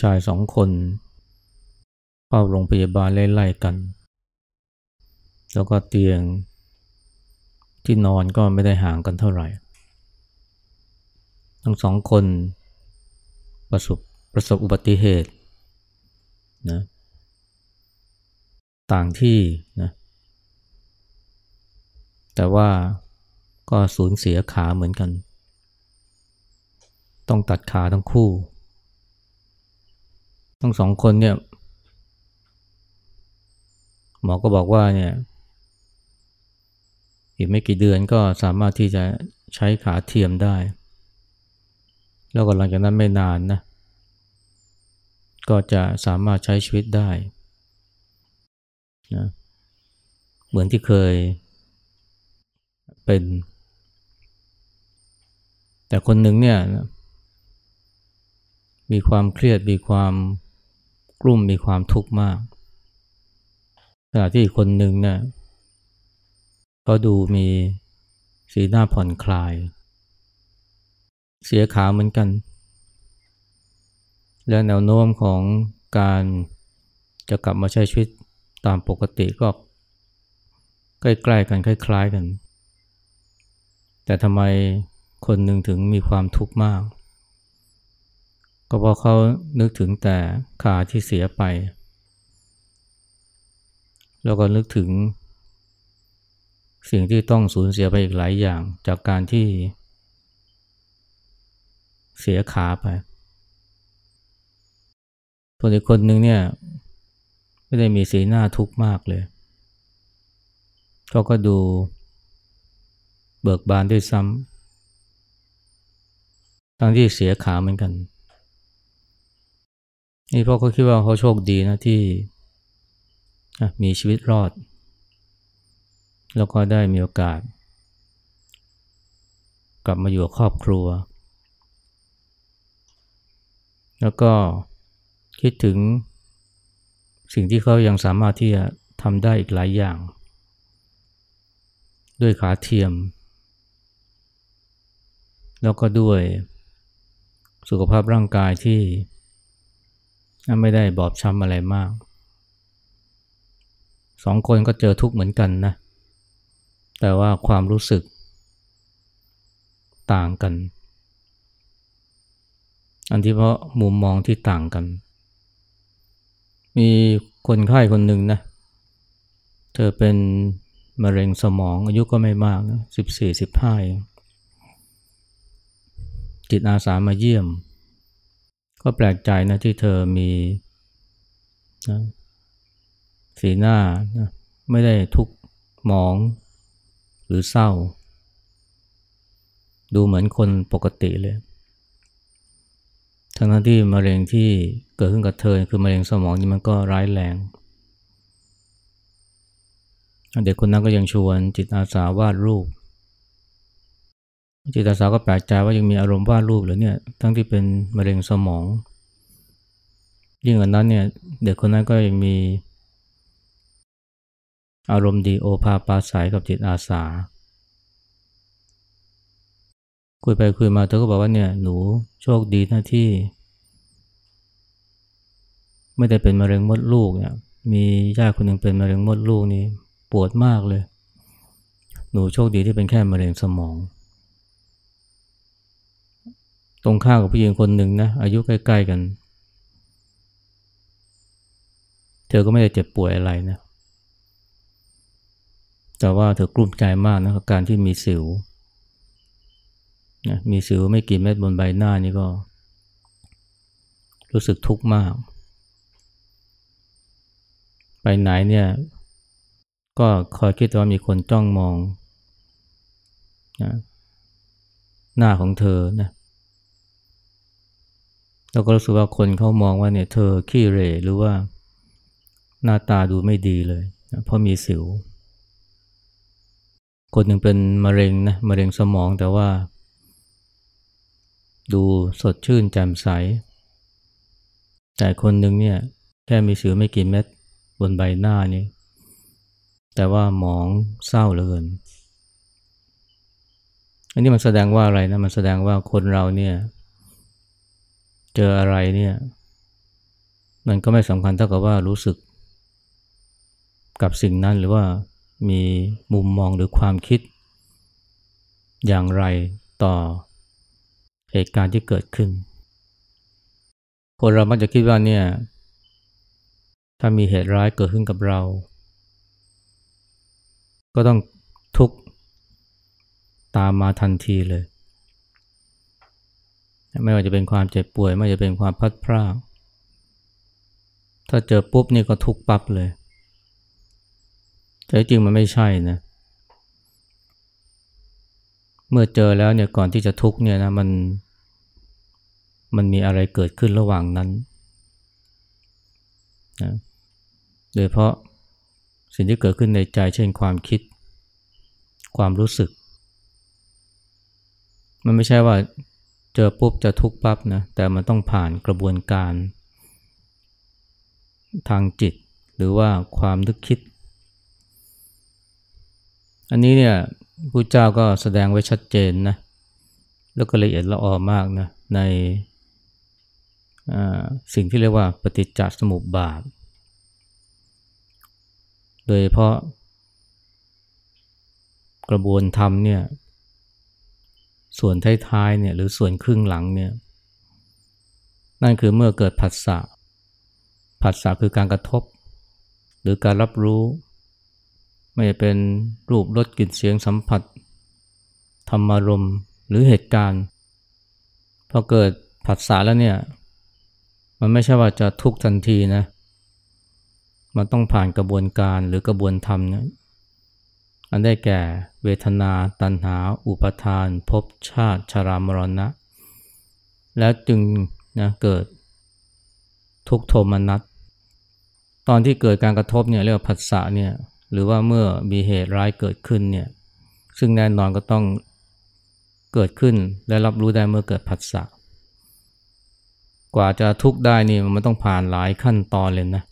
ชายสองคน เข้าโรงพยาบาลไล่ๆกัน แล้วก็เตียงที่นอนก็ไม่ได้ห่างกันเท่าไหร่ ทั้งสองคนประสบประสบอุบัติเหตุนะต่างที่นะแต่ว่าก็สูญเสียขาเหมือนกัน ต้องตัดขาทั้งคู่ ทั้งสองคนเนี่ย หมอก็บอกว่าเนี่ย อีกไม่กี่เดือนก็สามารถที่จะใช้ขาเทียมได้ แล้วก็หลังจากนั้นไม่นานนะ ก็จะสามารถใช้ชีวิตได้นะเหมือนที่เคยเป็น แต่คนหนึ่งเนี่ยมีความเครียดมีความ กลุ่มมีความทุกข์มากขณะที่คนหนึ่งเนี่ยเขาดูมีสีหน้าผ่อนคลาย เสียขาเหมือนกัน และแนวโน้มของการจะกลับมาใช้ชีวิตตามปกติก็ใกล้ๆกันคล้ายๆกัน แต่ทำไมคนหนึ่งถึงมีความทุกข์มาก ก็เพราะเขานึกถึงแต่ขาที่เสียไป แล้วก็นึกถึง สิ่งที่ต้องสูญเสียไปอีกหลายอย่าง จากการที่ เสียขาไปคนอีกคนหนึ่งเนี่ยไม่ได้มีสีหน้าทุกข์มากเลยเขาก็ดูเบิกบานด้วยซ้ำทั้งที่เสียขาเหมือนกัน นี่พ่อเขาคิดว่าเขาโชคดีนะที่มีชีวิตรอด แล้วก็ได้มีโอกาส กลับมาอยู่กับครอบครัว แล้วก็คิดถึงสิ่งที่เขายังสามารถที่จะทำได้อีกหลายอย่าง ด้วยขาเทียม แล้วก็ด้วยสุขภาพร่างกายที่ ไม่ได้บอบช้ำอะไรมาก สองคนก็เจอทุกข์เหมือนกันนะ แต่ว่าความรู้สึก ต่างกัน อันที่เพราะมุมมองที่ต่างกัน มีคนไข้คนหนึ่งนะ เธอเป็นมะเร็งสมองอายุก็ไม่มากนะสิบสี่สิบห้าจิตอาสามาเยี่ยม ก็แปลกใจนะที่เธอมีนะสีหน้านะไม่ได้ทุกหมองหรือเศร้า ดูเหมือนคนปกติเลย ทั้งที่มะเร็งที่เกิดขึ้นกับเธอคือมะเร็งสมองนี่มันก็ร้ายแรง เด็กคนนั้นก็ยังชวนจิตอาสาวาดรูป จิตอาสาก็แปลกใจว่ายังมีอารมณ์วาดรูปหรือเนี่ยทั้งที่เป็นมะเร็งสมอง ยิ่งกว่านั้นเนี่ยเด็กคนนั้นก็ยังมี อารมณ์ดีโอภาปาสายกับจิตอาสา คุยไปคุยมาเธอก็บอกว่าเนี่ยหนูโชคดีนะที่ ไม่ได้เป็นมะเร็งมดลูกเนี่ยมีญาติคนหนึ่งเป็นมะเร็งมดลูกนี่ปวดมากเลย หนูโชคดีที่เป็นแค่มะเร็งสมอง รงข้ามกับผู้หญิงคนหนึ่งนะอายุใกล้ๆกัน เธอก็ไม่ได้เจ็บป่วยอะไรนะ แต่ว่าเธอกลุ้มใจมากนะกับการที่มีสิวนะมีสิวไม่กี่เม็ดบนใบหน้านี่ก็ รู้สึกทุกข์มาก ไปไหนเนี่ย ก็คอยคิดว่ามีคนจ้องมองนะหน้าของเธอนะ แล้วก็รู้สึกว่าคนเขามองว่าเนี่ยเธอขี้เรหรือว่าหน้าตาดูไม่ดีเลยนะเพราะมีสิว คนหนึ่งเป็นมะเร็งนะมะเร็งสมองแต่ว่า ดูสดชื่นแจ่มใส แต่คนหนึ่งเนี่ยแค่มีสิวไม่กี่เม็ดบนใบหน้านี่แต่ว่าหมองเศร้าเหลือเกินอันนี้มันแสดงว่าอะไรนะมันแสดงว่าคนเราเนี่ย เจออะไรเนี่ย มันก็ไม่สำคัญเท่ากับว่ารู้สึก กับสิ่งนั้นหรือว่ามีมุมมองหรือความคิด อย่างไรต่อเหตุการณ์ที่เกิดขึ้น คนเรามักจะคิดว่าเนี่ย ถ้ามีเหตุร้ายเกิดขึ้นกับเรา ก็ต้องทุกข์ตามมาทันทีเลย ไม่ว่าจะเป็นความเจ็บป่วย ไม่ว่าจะเป็นความพัดพรากถ้าเจอปุ๊บนี่ก็ทุกปั๊บเลย แต่จริงมันไม่ใช่นะ เมื่อเจอแล้วเนี่ยก่อนที่จะทุกเนี่ยนะมันมันมีอะไรเกิดขึ้นระหว่างนั้นนะโดยเพราะสิ่งที่เกิดขึ้นในใจเช่นความคิด ความรู้สึก มันไม่ใช่ว่า เจอปุ๊บจะทุกข์ปั๊บนะแต่มันต้องผ่านกระบวนการ ทางจิต หรือว่าความนึกคิด อันนี้เนี่ยพระเจ้าก็แสดงไว้ชัดเจนนะแล้วก็ละเอียดละออมากนะในสิ่งที่เรียกว่าปฏิจจสมุปบาท โดยเพราะกระบวนธรรมเนี่ย ส่วนท้ายๆเนี่ยหรือส่วนครึ่งหลังเนี่ยนั่นคือเมื่อเกิดผัสสะผัสสะคือการกระทบ หรือการรับรู้ ไม่ว่เป็นรูปรสกลิ่นเสียงสัมผัส ธรรมารมหรือเหตุการณ์พอเกิดผัสสะแล้วเนี่ยมันไม่ใช่ว่าจะทุกทันทีนะ มันต้องผ่านกระบวนการหรือกระบวนธรรมนะ อันได้แก่เวทนา ตัณหา อุปทานภพชาติชรามรณะ แล้วจึงนะเกิดทุกโทมนัสตอนที่เกิดการกระทบเนี่ยเรียกว่าผัสสะเนี่ยหรือว่าเมื่อมีเหตุร้ายเกิดขึ้นเนี่ยซึ่งแน่นอนก็ต้องเกิดขึ้นและรับรู้ได้เมื่อเกิดผัสสะกว่าจะทุกข์ได้นี่มันต้องผ่านหลายขั้นตอนเลยนะ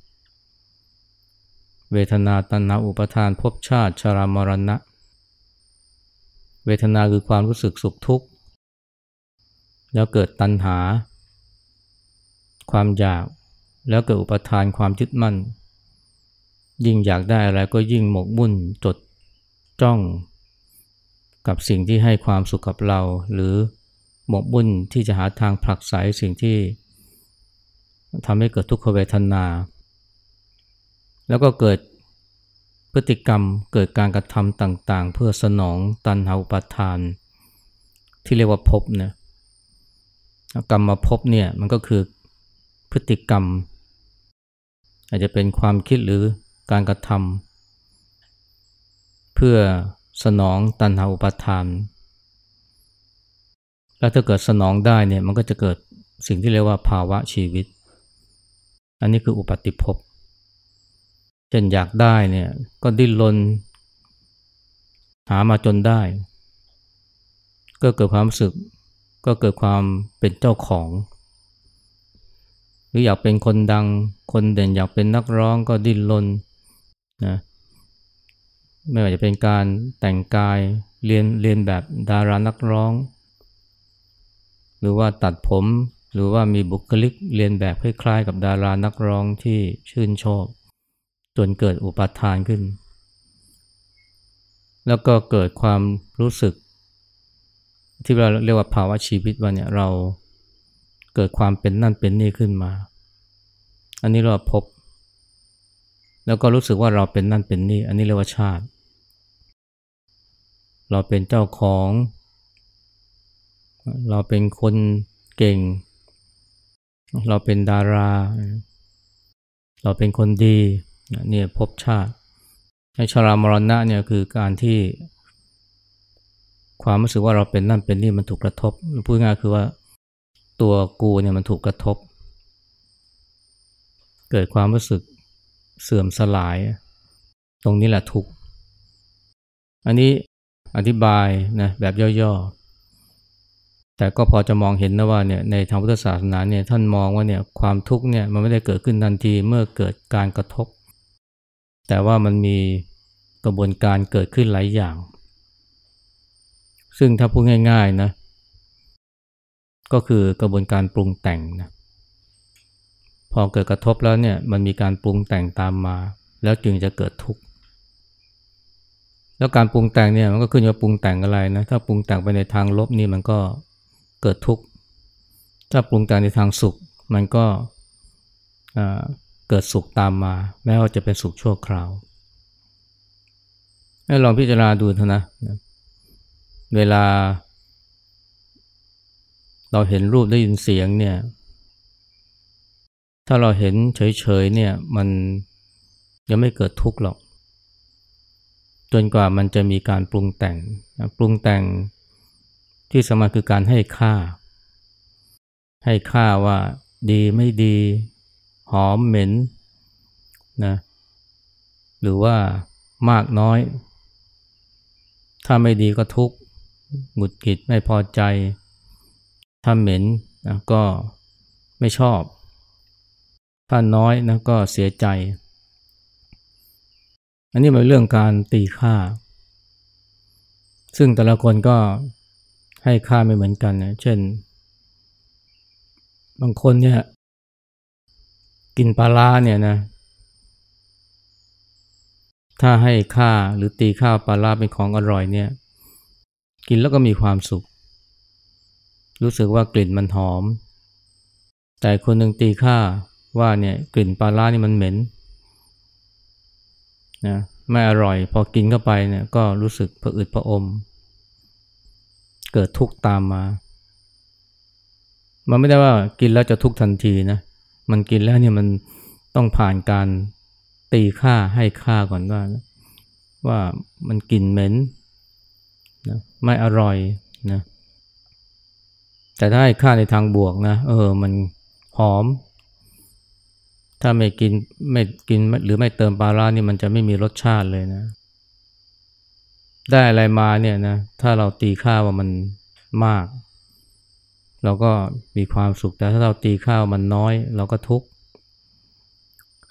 เวทนาตัณหาอุปทานภพชาติชรามรณะ เวทนาคือความรู้สึกสุขทุกข์ แล้วเกิดตัณหา ความอยากแล้วเกิดอุปทานความยึดมั่น ยิ่งอยากได้อะไรก็ยิ่งหมกมุ่นจดจ้อง กับสิ่งที่ให้ความสุขกับเรา หรือหมกมุ่นที่จะหาทางผลักไสสิ่งที่ทำให้เกิดทุกขเวทนา แล้วก็เกิดพฤติกรรมเกิดการกระทำต่างๆ เพื่อสนองตันหาอุปทาน ที่เรียกว่าภพเนี่ยกรรมมาภพเนี่ยมันก็คือพฤติกรรม อาจจะเป็นความคิดหรือการกระทำเพื่อสนองตันหาอุปทาน แล้วถ้าเกิดสนองได้เนี่ยมันก็จะเกิดสิ่งที่เรียกว่าภาวะชีวิต อันนี้คืออุปติภพ เช่นอยากได้เนี่ยก็ดิ้นรนหามาจนได้ ก็เกิดความรู้สึก ก็เกิดความเป็นเจ้าของ หรืออยากเป็นคนดัง คนเด่นอยากเป็นนักร้องก็ดิ้นรนนะไม่ว่าจะเป็นการแต่งกายเรียนเรียนแบบดารานักร้อง หรือว่าตัดผมหรือว่ามีบุคลิกเรียนแบบคล้ายๆกับดารานักร้องที่ชื่นชอบ จนเกิดอุปาทานขึ้น แล้วก็เกิดความรู้สึก ที่เราเรียกว่าภาวะชีวิตว่าเนี่ยเราเกิดความเป็นนั่นเป็นนี่ขึ้นมา อันนี้เราพบ แล้วก็รู้สึกว่าเราเป็นนั่นเป็นนี่ อันนี้เรียกว่าชาติ เราเป็นเจ้าของ เราเป็นคนเก่ง เราเป็นดารา เราเป็นคนดี เนี่ยพบชาติให้ชรามรณะเนี่ยคือการที่ความรู้สึกว่าเราเป็นนั่นเป็นนี่มันถูกกระทบ พูดง่ายคือว่าตัวกูเนี่ยมันถูกกระทบ เกิดความรู้สึกเสื่อมสลาย ตรงนี้แหละทุกอันนี้อธิบายนะแบบย่อๆ แต่ก็พอจะมองเห็นนะว่าเนี่ยในทางพุทธศาสนาเนี่ยท่านมองว่าเนี่ยความทุกข์เนี่ยมันไม่ได้เกิดขึ้นทันทีเมื่อเกิดการกระทบ แต่ว่ามันมีกระบวนการเกิดขึ้นหลายอย่าง ซึ่งถ้าพูดง่ายๆนะ ก็คือกระบวนการปรุงแต่งนะพอเกิดกระทบแล้วเนี่ยมันมีการปรุงแต่งตามมา แล้วจึงจะเกิดทุกข์แล้วการปรุงแต่งเนี่ยมันก็ขึ้นว่าปรุงแต่งอะไรนะถ้าปรุงแต่งไปในทางลบนี่มันก็เกิดทุกข์ถ้าปรุงแต่งในทางสุข มันก็ เกิดสุขตามมา แม้ว่าจะเป็นสุขชั่วคราวให้ลองพิจารณาดูเถอะนะ เวลา เราเห็นรูปได้ยินเสียงเนี่ย ถ้าเราเห็นเฉยๆเนี่ย มันยังไม่เกิดทุกข์หรอก จนกว่ามันจะมีการปรุงแต่ง ปรุงแต่งที่สมาคือการให้ค่า ให้ค่าว่าดีไม่ดี หอมเหม็นนะหรือว่ามากน้อย ถ้าไม่ดีก็ทุกข์หงุดหงิดไม่พอใจ ถ้าเหม็นนะก็ไม่ชอบ ถ้าน้อยนะก็เสียใจ อันนี้เป็นเรื่องการตีค่า ซึ่งแต่ละคนก็ให้ค่าไม่เหมือนกันนะเช่น บางคนเนี่ย กินปลาล่าเนี่ยนะ ถ้าให้ค่าหรือตีค่าปลาล่าเป็นของอร่อยเนี่ย กินแล้วก็มีความสุข รู้สึกว่ากลิ่นมันหอม แต่คนหนึ่งตีค่าว่าเนี่ยกลิ่นปลาล่านี่มันเหม็นนะไม่อร่อย พอกินเข้าไปเนี่ยก็รู้สึกผะอืดผะอม เกิดทุกข์ตามมา มันไม่ได้ว่ากินแล้วจะทุกข์ทันทีนะ มันกินแล้วเนี่ยมันต้องผ่านการตีค่าให้ค่าก่อนว่า ว่ามันกลิ่นเหม็นนะไม่อร่อยนะแต่ถ้าให้ค่าในทางบวกนะเออมันหอม ถ้าไม่กินไม่กินหรือไม่เติมปลาร้านี่มันจะไม่มีรสชาติเลยนะ ได้อะไรมาเนี่ยนะถ้าเราตีค่าว่ามันมาก เราก็มีความสุขแต่ถ้าเราตีค่าวมันน้อย เราก็ทุกข์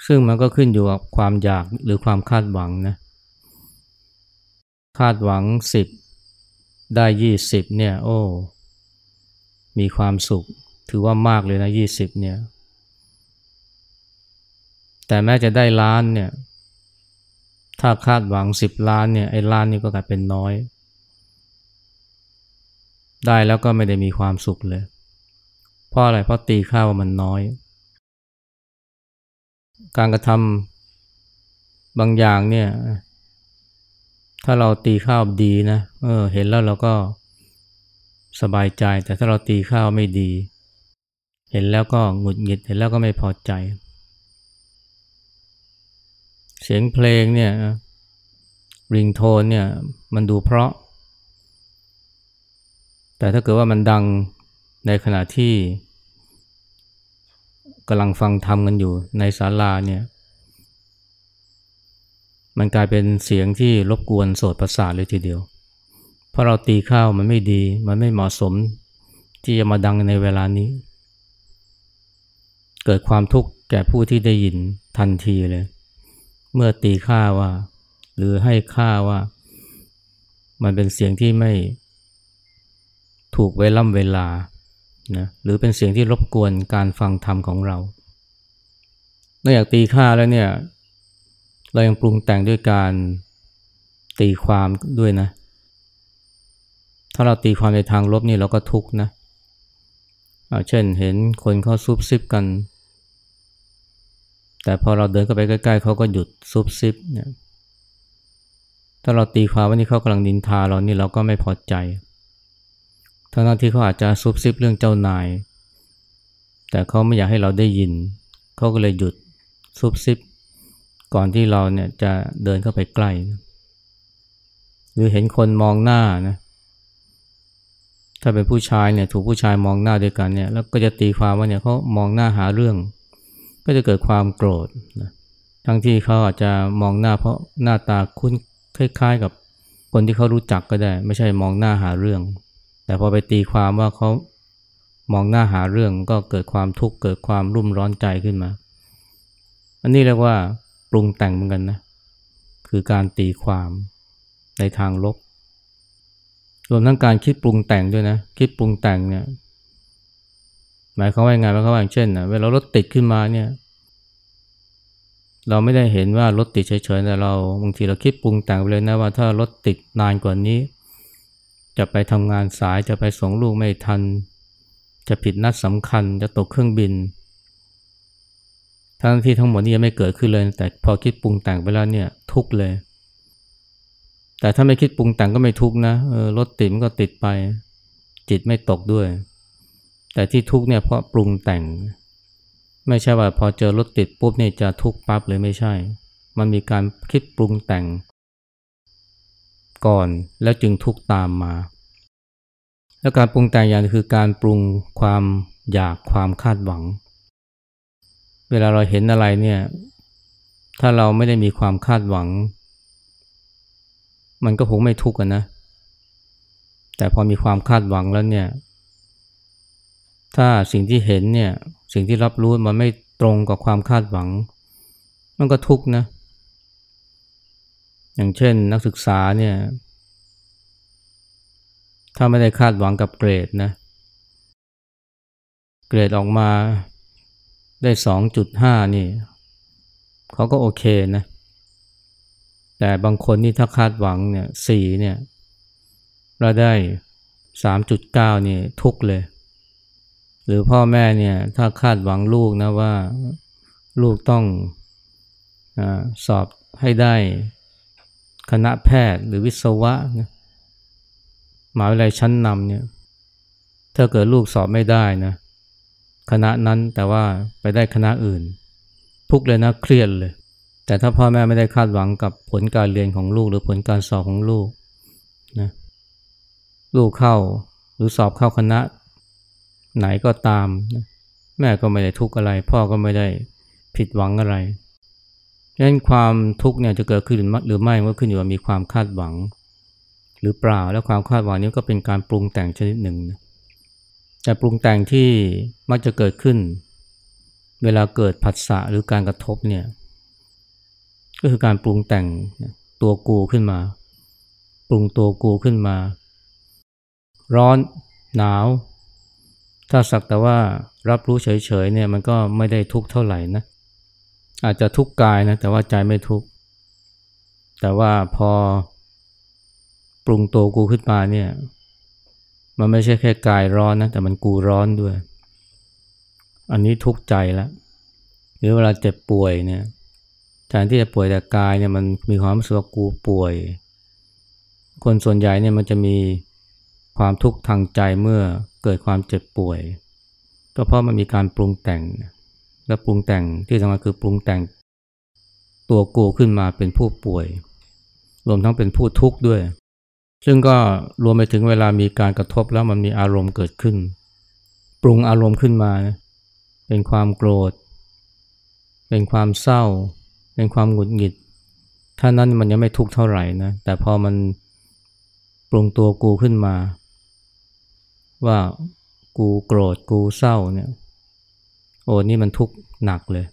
ซึ่งมันก็ขึ้นอยู่กับความอยากหรือความคาดหวังนะคาดหวังสิบได้ยี่สิบเนี่ยโอ้มีความสุขถือว่ามากเลยนะยี่สิบเนี่ยแต่แม้จะได้ล้านเนี่ยถ้าคาดหวังสิบล้านเนี่ยไอ้ล้านนี่ก็กลายเป็นน้อย ได้แล้วก็ไม่ได้มีความสุขเลย เพราะอะไรเพราะตีค่าว่ามันน้อย การกระทำบางอย่างเนี่ย ถ้าเราตีข้าวดีนะเออ เห็นแล้วเราก็สบายใจ แต่ถ้าเราตีข้าวไม่ดี เห็นแล้วก็หงุดหงิดเห็นแล้วก็ไม่พอใจ เสียงเพลงเนี่ยริงโทนเนี่ย มันดูเพราะ แต่ถ้าเกิดว่ามันดังในขณะที่กำลังฟังทำกันอยู่ในศาลาเนี่ย มันกลายเป็นเสียงที่รบกวนโสดประสาทเลยทีเดียว เพราะเราตีข้าวมันไม่ดี มันไม่เหมาะสมที่จะมาดังในเวลานี้ เกิดความทุกข์แก่ผู้ที่ได้ยินทันทีเลย เมื่อตีค่าว่า หรือให้ค่าว่า มันเป็นเสียงที่ไม่ ถูกเวล่ำเวลานะหรือเป็นเสียงที่รบกวนการฟังธรรมของเรานอกจากตีค่าแล้วเนี่ย เรายังปรุงแต่งด้วยการตีความด้วยนะ ถ้าเราตีความในทางลบนี่เราก็ทุกข์นะเช่นเห็นคนเขาซุบซิบกัน แต่พอเราเดินเข้าไปใกล้ๆเขาก็หยุดซุบซิบเนี่ยถ้าเราตีความว่านี่เขากำลังนินทาเรานี่เราก็ไม่พอใจ ทั้งที่เขาอาจจะซุบซิบเรื่องเจ้านาย แต่เขาไม่อยากให้เราได้ยิน เขาก็เลยหยุดซุบซิบ ก่อนที่เราเนี่ยจะเดินเข้าไปใกล้ หรือเห็นคนมองหน้านะถ้าเป็นผู้ชายเนี่ยถูกผู้ชายมองหน้าด้วยกันเนี่ยแล้วก็จะตีความว่าเนี่ยเขามองหน้าหาเรื่อง ก็จะเกิดความโกรธนะทั้งที่เขาอาจจะมองหน้าเพราะหน้าตาคุ้นคล้าย ๆ กับคนที่เขารู้จักก็ได้ ไม่ใช่มองหน้าหาเรื่อง แต่พอไปตีความว่าเขามองหน้าหาเรื่องก็เกิดความทุกข์เกิดความรุ่มร้อนใจขึ้นมา อันนี้เรียกว่าปรุงแต่งเหมือนกันนะ คือการตีความในทางลบ รวมทั้งการคิดปรุงแต่งด้วยนะ คิดปรุงแต่งเนี่ย หมายความว่าไงหมายความว่าอย่างเช่นนะเวลารถติดขึ้นมาเนี่ย เราไม่ได้เห็นว่ารถติดเฉยๆแต่เราบางทีเราคิดปรุงแต่งไปเลยนะว่าถ้ารถติดนานกว่านี้ จะไปทำงานสายจะไปส่งลูกไม่ทัน จะผิดนัดสำคัญจะตกเครื่องบิน ทั้งที่ทั้งหมดนี้ยังไม่เกิดขึ้นเลย แต่พอคิดปรุงแต่งไปแล้วเนี่ยทุกเลย แต่ถ้าไม่คิดปรุงแต่งก็ไม่ทุกนะรถติดมันก็ติดไป จิตไม่ตกด้วย แต่ที่ทุกเนี่ยเพราะปรุงแต่ง ไม่ใช่ว่าพอเจอรถติดปุ๊บเนี่ยจะทุกปั๊บเลยไม่ใช่ มันมีการคิดปรุงแต่ง ก่อนแล้วจึงทุกตามมา แล้วการปรุงแต่งอย่างคือการปรุงความอยากความคาดหวัง เวลาเราเห็นอะไรเนี่ย ถ้าเราไม่ได้มีความคาดหวัง มันก็คงไม่ทุกข์นะ แต่พอมีความคาดหวังแล้วเนี่ย ถ้าสิ่งที่เห็นเนี่ย สิ่งที่รับรู้มันไม่ตรงกับความคาดหวัง มันก็ทุกข์นะ อย่างเช่นนักศึกษาเนี่ย ถ้าไม่ได้คาดหวังกับเกรดนะ เกรดออกมาได้สองจุดห้านี่เขาก็โอเคนะ แต่บางคนนี่ถ้าคาดหวังเนี่ยสี่เนี่ยเราได้สามจุดเก้านี่ทุกเลย หรือพ่อแม่เนี่ยถ้าคาดหวังลูกนะว่าลูกต้องอสอบให้ได้ คณะแพทย์หรือวิศวะนะหมหาวิทยาลัยชั้นนำเนี่ยถ้าเกิดลูกสอบไม่ได้นะคณะนั้นแต่ว่าไปได้คณะอื่น ทุกเลยนะเครียดเลย แต่ถ้าพ่อแม่ไม่ได้คาดหวังกับผลการเรียนของลูกหรือผลการสอบของลูกนะลูกเข้าหรือสอบเข้าคณะ ไหนก็ตามแม่ก็ไม่ได้ทุกข์อะไร พ่อก็ไม่ได้ผิดหวังอะไร ดังนั้นความทุกข์เนี่ยจะเกิดขึ้นหรือไม่ก็ขึ้นอยู่กับมีความคาดหวัง หรือเปล่าแล้วความคาดหวังนี้ก็เป็นการปรุงแต่งชนิดหนึ่งแต่ปรุงแต่งที่มักจะเกิดขึ้น เวลาเกิดผัสสะหรือการกระทบเนี่ยก็คือการปรุงแต่งตัวกูขึ้นมา ปรุงตัวกูขึ้นมา ร้อนหนาว ถ้าสักแต่ว่ารับรู้เฉยๆเนี่ยมันก็ไม่ได้ทุกข์เท่าไหร่นะ อาจจะทุกข์กายนะแต่ว่าใจไม่ทุกข์แต่ว่าพอปรุงตัวกูขึ้นมาเนี่ย มันไม่ใช่แค่กายร้อนนะแต่มันกูร้อนด้วย อันนี้ทุกข์ใจแล้วหรือเวลาเจ็บป่วยเนี่ยแทนที่จะป่วยแต่กายเนี่ยมันมีความรู้สึกว่ากูป่วย คนส่วนใหญ่เนี่ยมันจะมีความทุกข์ทางใจเมื่อเกิดความเจ็บป่วย ก็เพราะมันมีการปรุงแต่ง และปรุงแต่งที่สำคัญคือปรุงแต่งตัวกูขึ้นมาเป็นผู้ป่วย รวมทั้งเป็นผู้ทุกข์ด้วย ซึ่งก็รวมไปถึงเวลามีการกระทบแล้วมันมีอารมณ์เกิดขึ้น ปรุงอารมณ์ขึ้นมา เป็นความโกรธ เป็นความเศร้า เป็นความหงุดหงิด ถ้านั้นมันยังไม่ทุกข์เท่าไหร่นะ แต่พอมันปรุงตัวกูขึ้นมา ว่ากูโกรธกูเศร้าเนี่ย โอ้นี่มันทุกข์หนักเลย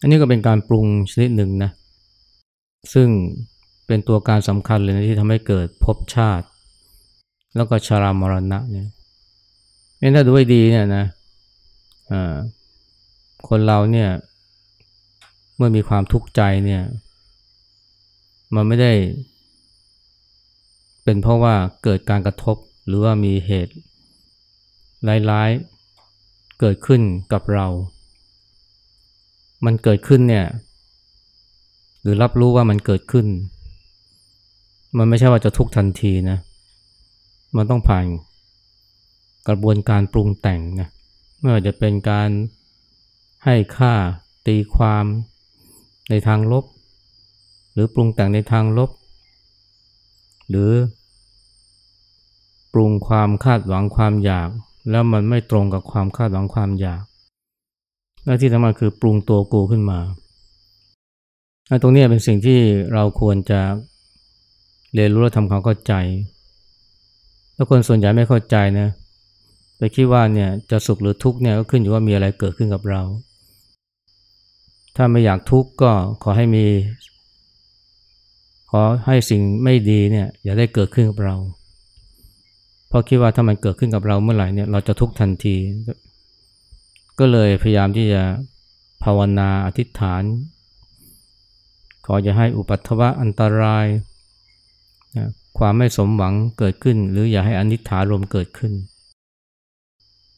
อันนี้ก็เป็นการปรุงชนิดหนึ่งนะ ซึ่งเป็นตัวการสำคัญเลยนะที่ทำให้เกิดภพชาติ แล้วก็ชารามรณะเนี่ยเถ้าดูให้ดีเนี่ยนะคนเราเนี่ยเมื่อมีความทุกข์ใจเนี่ยมันไม่ได้ เป็นเพราะว่าเกิดการกระทบหรือว่ามีเหตุร้ายๆ เกิดขึ้นกับเรา มันเกิดขึ้นเนี่ย หรือรับรู้ว่ามันเกิดขึ้น มันไม่ใช่ว่าจะทุกทันทีนะ มันต้องผ่านกระบวนการปรุงแต่งนะ ไม่ว่าจะเป็นการให้ค่าตีความในทางลบ หรือปรุงแต่งในทางลบ หรือปรุงความคาดหวังความอยาก แล้วมันไม่ตรงกับความคาดหวังความอยากและที่สำคัญคือปรุงตัวกูขึ้นมา ตรงนี้เป็นสิ่งที่เราควรจะเรียนรู้และทำความเข้าใจ แล้วคนส่วนใหญ่ไม่เข้าใจนะไปคิดว่าเนี่ยจะสุขหรือทุกข์เนี่ยก็ขึ้นอยู่ว่ามีอะไรเกิดขึ้นกับเรา ถ้าไม่อยากทุกข์ก็ขอให้มี ขอให้สิ่งไม่ดีเนี่ยอย่าได้เกิดขึ้นกับเรา เพราะคิดว่าถ้ามันเกิดขึ้นกับเราเมื่อไหร่เนี่ยเราจะทุกข์ทันที ก็เลยพยายามที่จะภาวนาอธิษฐาน ขอจะให้อุปัตวะอันตรายนะความไม่สมหวังเกิดขึ้น หรืออย่าให้อนิจฐารมเกิดขึ้น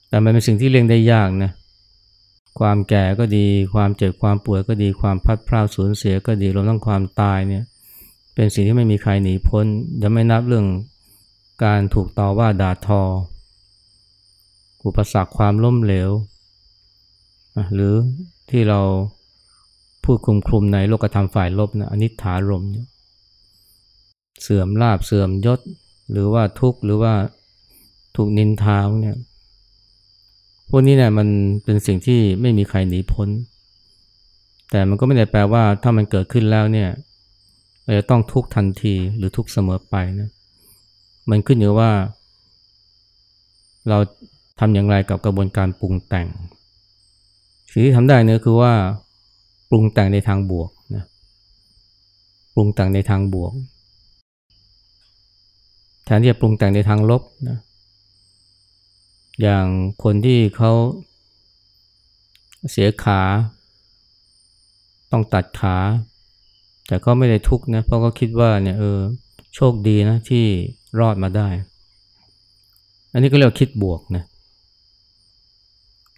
แต่มันเป็นสิ่งที่เลี่ยงได้ยากนะความแก่ก็ดี ความเจ็บความป่วยก็ดีความพัดพลาดสูญเสียก็ดีรวมทั้งความตายเนี่ยเป็นสิ่งที่ไม่มีใครหนีพ้นยังไม่นับเรื่อง การถูกต่อว่าด่าทอ อุปสรรคความล้มเหลว หรือที่เราพูดคลุมคลุมในโลกธรรมฝ่ายลบนะอนิถารมเนี่ยเสื่อมลาบเสื่อมยศ หรือว่าทุกข์หรือว่าถูกนินทาเนี่ยพวกนี้เนี่ยมันเป็นสิ่งที่ไม่มีใครหนีพ้น แต่มันก็ไม่ได้แปลว่าถ้ามันเกิดขึ้นแล้วเนี่ยเราจะต้องทุกทันทีหรือทุกเสมอไปนะ มันขึ้นอยู่ว่า เราทำอย่างไรกับกระบวนการปรุงแต่ง สิ่งที่ทำได้เนื้อคือว่าปรุงแต่งในทางบวกนะปรุงแต่งในทางบวก แทนที่จะปรุงแต่งในทางลบนะอย่างคนที่เขาเสียขา ต้องตัดขา แต่ก็ไม่ได้ทุกข์นะเพราะก็คิดว่าเนี่ยเออ โชคดีนะที่รอดมาได้ อันนี้ก็เรียกคิดบวกนะ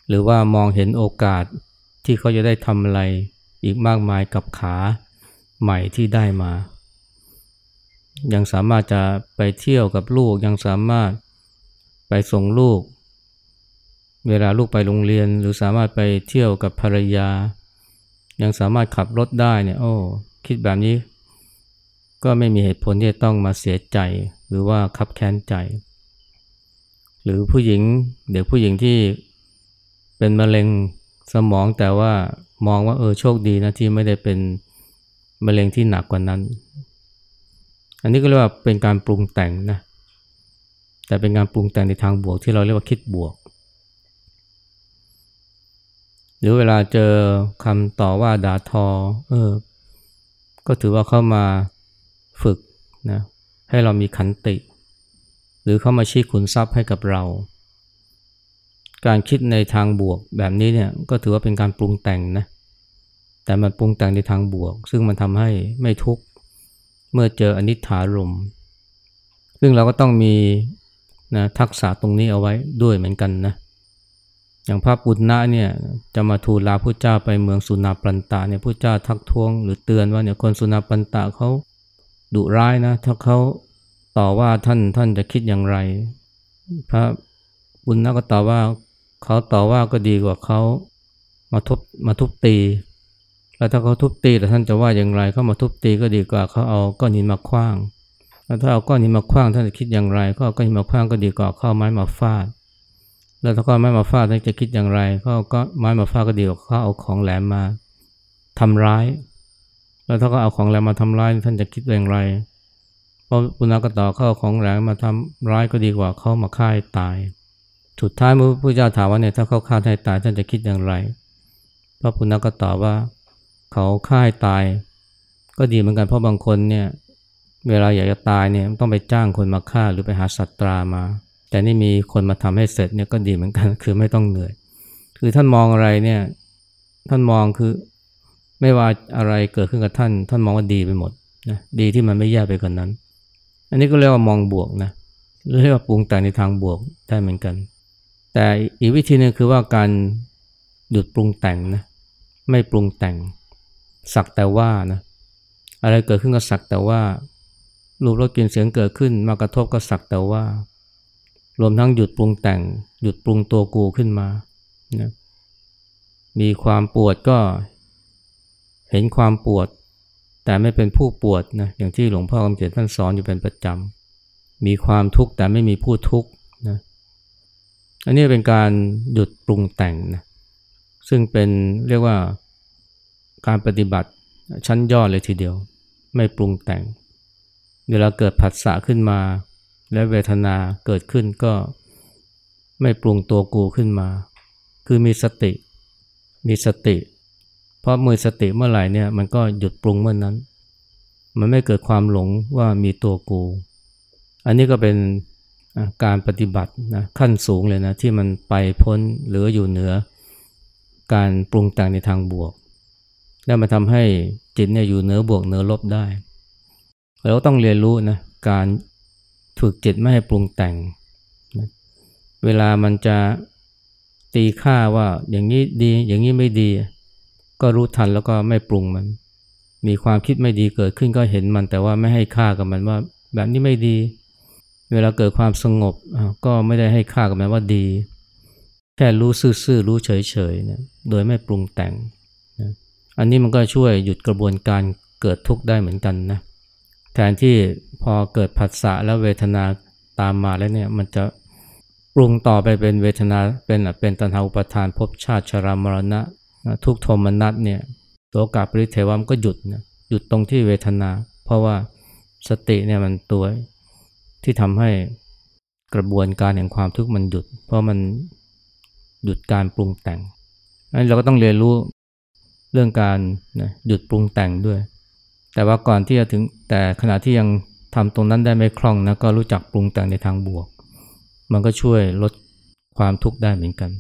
หรือว่ามองเห็นโอกาสที่เขาจะได้ทำอะไรอีกมากมายกับขาใหม่ที่ได้มา ยังสามารถจะไปเที่ยวกับลูกยังสามารถไปส่งลูก เวลาลูกไปโรงเรียน หรือสามารถไปเที่ยวกับภรรยา ยังสามารถขับรถได้เนี่ยโอ้คิดแบบนี้ ก็ไม่มีเหตุผลที่จะต้องมาเสียใจหรือว่าคับแค้นใจ หรือผู้หญิงเด็กผู้หญิงที่เป็นมะเร็งสมองแต่ว่ามองว่าเออโชคดีนะที่ไม่ได้เป็นมะเร็งที่หนักกว่านั้น อันนี้ก็เรียกว่าเป็นการปรุงแต่งนะแต่เป็นการปรุงแต่งในทางบวกที่เราเรียกว่าคิดบวก หรือเวลาเจอคำต่อว่าด่าทอเออก็ถือว่าเข้ามา ฝึกนะให้เรามีขันติ หรือเข้ามาชี้ขุนทรัพย์ให้กับเรา การคิดในทางบวกแบบนี้เนี่ยก็ถือว่าเป็นการปรุงแต่งนะแต่มันปรุงแต่งในทางบวก ซึ่งมันทำให้ไม่ทุกข์เมื่อเจออนิจฐารมซึ่งเราก็ต้องมีนะทักษะตรงนี้เอาไว้ด้วยเหมือนกันนะอย่างพระปุณณะเนี่ยจะมาทูลลาพระเจ้าไปเมืองสุนาปันตะเนี่ยพระเจ้าทักท้วง หรือเตือนว่าเนี่ยคนสุนาปันตะเขา ดุร้ายนะ ถ้าเขาต่อว่าท่านท่านจะคิดอย่างไร พระบุญนักก็ตอบว่าเขาต่อว่าก็ดีกว่าเขามาทุบมาทุบตีแล้วถ้าเขาทุบตีแต่ท่านจะว่าอย่างไรเขามาทุบตีก็ดีกว่าเขาเอาก้อนหินมาคว้างแล้วถ้าเอาก้อนหินมาคว้างท่านจะคิดอย่างไร ก็เอาก้อนหินมาคว้างก็ดีกว่าเข้าไม้มาฟาด แล้วถ้าเขาไม้มาฟาดท่านจะคิดอย่างไรเขาก็ไม้มาฟาดก็ดีกว่าเขาเอาของแหลมมาทำร้าย แล้วถ้าเขาเอาของแหลมมาทำร้ายท่านจะคิดอย่างไร เพราะปุณณกต่อเขาเอาของแหลมมาทำร้ายก็ดีกว่าเขามาฆ่าให้ตาย สุดท้ายเมื่อพระพุทธเจ้าถามว่าเนี่ยถ้าเขาฆ่าให้ตายท่านจะคิดอย่างไร พระปุณณก็ตอบว่า เขาฆ่าให้ตาย ก็ดีเหมือนกันเพราะบางคนเนี่ยเวลาอยากจะตายเนี่ยต้องไปจ้างคนมาฆ่าหรือไปหาสัตรามา แต่นี่มีคนมาทำให้เสร็จเนี่ยก็ดีเหมือนกัน คือไม่ต้องเหนื่อย คือท่านมองอะไรเนี่ยท่านมองคือ ไม่ว่าอะไรเกิดขึ้นกับท่าน ท่านมองว่าดีไปหมดนะดีที่มันไม่แย่ไปกว่านนั้น อันนี้ก็เรียกว่ามองบวกนะเรียกว่าปรุงแต่งในทางบวกได้เหมือนกัน แต่อีกวิธีนึงคือว่าการหยุดปรุงแต่งนะไม่ปรุงแต่ง สักแต่ว่านะอะไรเกิดขึ้นก็สักแต่ว่ารูปรสกลิ่นเสียงเกิดขึ้น มากระทบก็สักแต่ว่า รวมทั้งหยุดปรุงแต่ง หยุดปรุงตัวกูขึ้นมานะมีความปวดก็ เห็นความปวด แต่ไม่เป็นผู้ปวดนะอย่างที่หลวงพ่อคำเขียนท่านสอนอยู่เป็นประจำ มีความทุกข์แต่ไม่มีผู้ทุกข์นะอันนี้เป็นการหยุดปรุงแต่งนะซึ่งเป็นเรียกว่าการปฏิบัติชั้นยอดเลยทีเดียว ไม่ปรุงแต่ง เวลาเกิดผัสสะขึ้นมา และเวทนาเกิดขึ้นก็ไม่ปรุงตัวกูขึ้นมา คือมีสติ มีสติ เพราะมือสติเมื่อไหร่เนี่ยมันก็หยุดปรุงเมื่อนนั้น มันไม่เกิดความหลงว่ามีตัวกู อันนี้ก็เป็นการปฏิบัตินะขั้นสูงเลยนะที่มันไปพ้นหรืออยู่เหนือ การปรุงแต่งในทางบวก แล้วมาทำให้จิตเนี่ยอยู่เหนือบวกเหนือลบได้ เราต้องเรียนรู้นะการฝึกจิตไม่ให้ปรุงแต่งนะเวลามันจะตีค่าว่าอย่างนี้ดีอย่างนี้ไม่ดี ก็รู้ทันแล้วก็ไม่ปรุงมัน มีความคิดไม่ดีเกิดขึ้นก็เห็นมันแต่ว่าไม่ให้ค่ากับมันว่า แบบนี้ไม่ดี เวลาเกิดความสงบก็ไม่ได้ให้ค่ากับมันว่าดี แค่รู้ซื่อๆรู้เฉยๆนะโดยไม่ปรุงแต่งนะอันนี้มันก็ช่วยหยุดกระบวนการเกิดทุกข์ได้เหมือนกันนะแทนที่พอเกิดผัสสะแล้วเวทนาตามมาแล้วเนี่ยมันจะปรุงต่อไปเป็นเวทนาเป็นเป็นตัณหาอุปทานภพชาติชรามรณะ ทุกโทมนัสเนี่ยตัวกาปริเทวามก็หยุดนะหยุดตรงที่เวทนา เพราะว่าสติเนี่ยมันตัวที่ทำให้กระบวนการแห่งความทุกข์มันหยุด เพราะมันหยุดการปรุงแต่งอันเราก็ต้องเรียนรู้เรื่องการนะหยุดปรุงแต่งด้วย แต่ว่าก่อนที่จะถึงแต่ขณะที่ยังทำตรงนั้นได้ไม่คล่องนะก็รู้จักปรุงแต่งในทางบวก มันก็ช่วยลดความทุกข์ได้เหมือนกัน